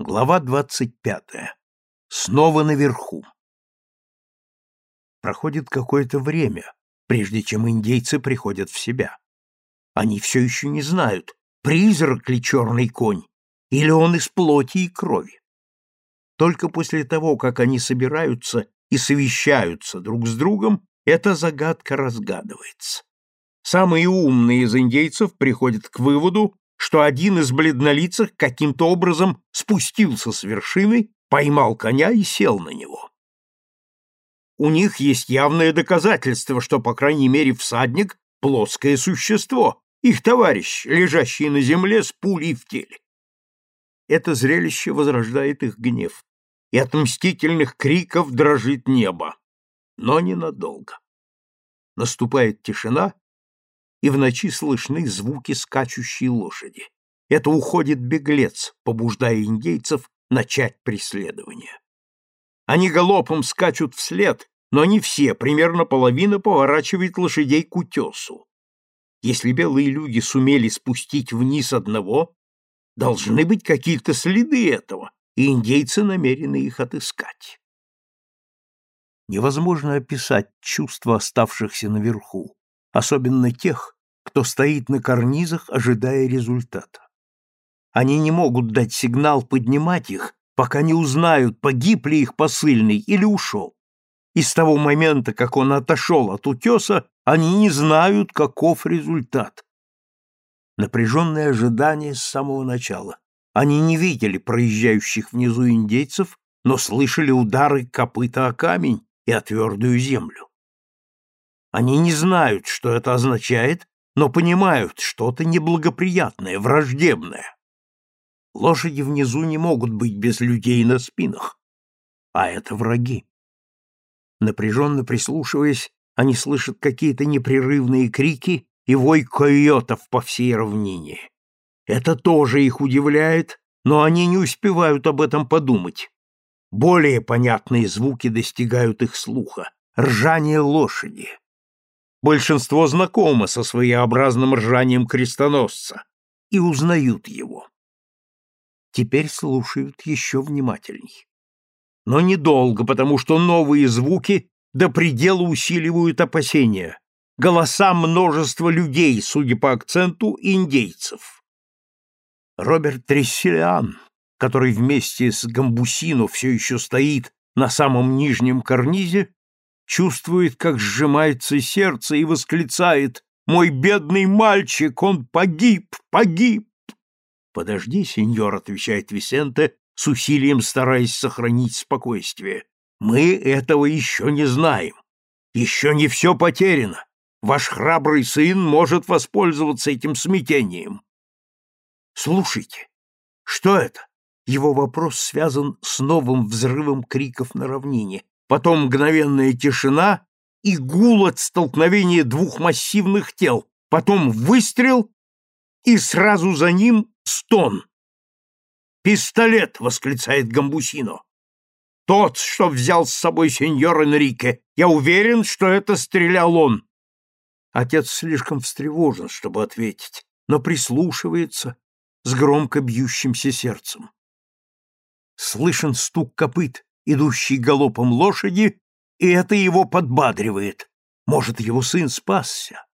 Глава 25. Снова наверху. Проходит какое-то время, прежде чем индейцы приходят в себя. Они все еще не знают, призрак ли черный конь, или он из плоти и крови. Только после того, как они собираются и совещаются друг с другом, эта загадка разгадывается. Самые умные из индейцев приходят к выводу, что один из бледнолицых каким-то образом спустился с вершины, поймал коня и сел на него. У них есть явное доказательство, что, по крайней мере, всадник — плоское существо, их товарищ, лежащий на земле с пулей в теле. Это зрелище возрождает их гнев, и от мстительных криков дрожит небо, но ненадолго. Наступает тишина, и в ночи слышны звуки скачущей лошади. Это уходит беглец, побуждая индейцев начать преследование. Они галопом скачут вслед, но не все, примерно половина поворачивает лошадей к утесу. Если белые люди сумели спустить вниз одного, должны быть какие-то следы этого, и индейцы намерены их отыскать. Невозможно описать чувства оставшихся наверху, особенно тех, кто стоит на карнизах, ожидая результата. Они не могут дать сигнал поднимать их, пока не узнают, погиб ли их посыльный или ушел. И с того момента, как он отошел от утеса, они не знают, каков результат. Напряженное ожидание с самого начала. Они не видели проезжающих внизу индейцев, но слышали удары копыта о камень и о твердую землю. Они не знают, что это означает, но понимают что-то неблагоприятное, враждебное. Лошади внизу не могут быть без людей на спинах, а это враги. Напряженно прислушиваясь, они слышат какие-то непрерывные крики и вой койотов по всей равнине. Это тоже их удивляет, но они не успевают об этом подумать. Более понятные звуки достигают их слуха — ржание лошади, Большинство знакомы со своеобразным ржанием крестоносца и узнают его. Теперь слушают еще внимательней. Но недолго, потому что новые звуки до предела усиливают опасения. Голоса множества людей, судя по акценту, индейцев. Роберт Тресселиан, который вместе с Гамбусино все еще стоит на самом нижнем карнизе, чувствует, как сжимается сердце и восклицает «Мой бедный мальчик, он погиб, погиб!» «Подожди, сеньор», — отвечает Висенте, с усилием стараясь сохранить спокойствие. «Мы этого еще не знаем. Еще не все потеряно. Ваш храбрый сын может воспользоваться этим смятением». «Слушайте, что это?» Его вопрос связан с новым взрывом криков на равнине потом мгновенная тишина и гул от столкновения двух массивных тел, потом выстрел и сразу за ним стон. «Пистолет!» — восклицает Гамбусино. «Тот, что взял с собой сеньор Энрике. Я уверен, что это стрелял он». Отец слишком встревожен, чтобы ответить, но прислушивается с громко бьющимся сердцем. Слышен стук копыт, идущей галопом лошади, и это его подбадривает. Может, его сын спасся.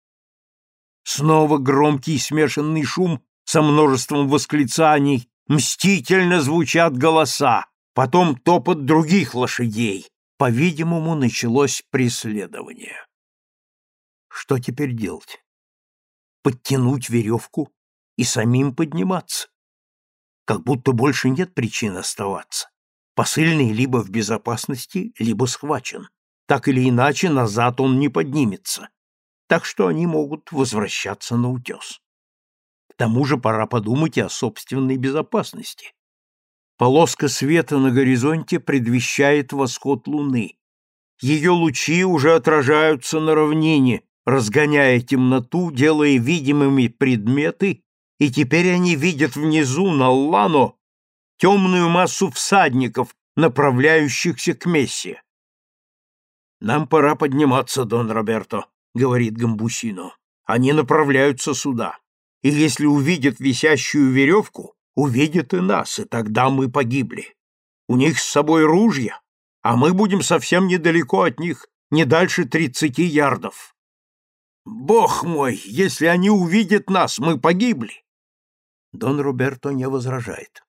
Снова громкий смешанный шум со множеством восклицаний, мстительно звучат голоса, потом топот других лошадей. По-видимому, началось преследование. Что теперь делать? Подтянуть веревку и самим подниматься? Как будто больше нет причин оставаться посыльный либо в безопасности, либо схвачен. Так или иначе, назад он не поднимется. Так что они могут возвращаться на утес. К тому же пора подумать и о собственной безопасности. Полоска света на горизонте предвещает восход луны. Ее лучи уже отражаются на равнине, разгоняя темноту, делая видимыми предметы, и теперь они видят внизу на Лано темную массу всадников, направляющихся к Мессе. «Нам пора подниматься, Дон Роберто», — говорит Гамбусино. «Они направляются сюда, и если увидят висящую веревку, увидят и нас, и тогда мы погибли. У них с собой ружья, а мы будем совсем недалеко от них, не дальше тридцати ярдов». «Бог мой, если они увидят нас, мы погибли!» Дон Роберто не возражает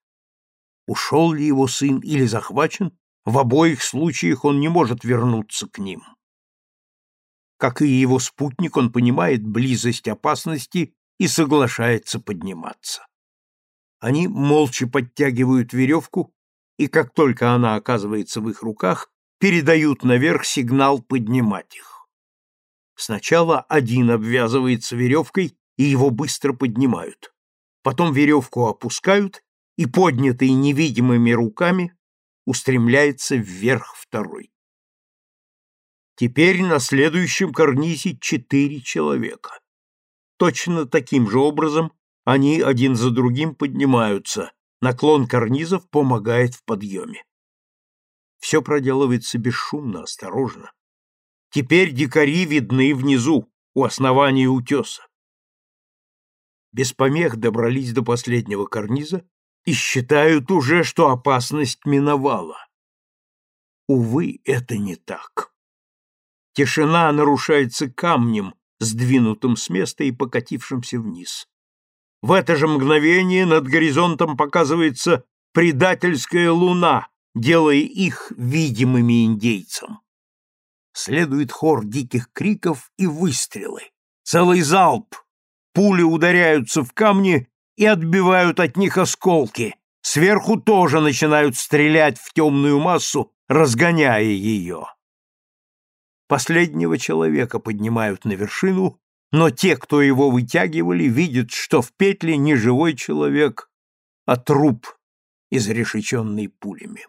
ушел ли его сын или захвачен, в обоих случаях он не может вернуться к ним. Как и его спутник, он понимает близость опасности и соглашается подниматься. Они молча подтягивают веревку, и как только она оказывается в их руках, передают наверх сигнал поднимать их. Сначала один обвязывается веревкой, и его быстро поднимают. Потом веревку опускают, и, поднятый невидимыми руками, устремляется вверх второй. Теперь на следующем карнизе четыре человека. Точно таким же образом они один за другим поднимаются. Наклон карнизов помогает в подъеме. Все проделывается бесшумно, осторожно. Теперь дикари видны внизу, у основания утеса. Без помех добрались до последнего карниза и считают уже, что опасность миновала. Увы, это не так. Тишина нарушается камнем, сдвинутым с места и покатившимся вниз. В это же мгновение над горизонтом показывается предательская луна, делая их видимыми индейцам. Следует хор диких криков и выстрелы. Целый залп! Пули ударяются в камни и отбивают от них осколки. Сверху тоже начинают стрелять в темную массу, разгоняя ее. Последнего человека поднимают на вершину, но те, кто его вытягивали, видят, что в петле не живой человек, а труп, изрешеченный пулями.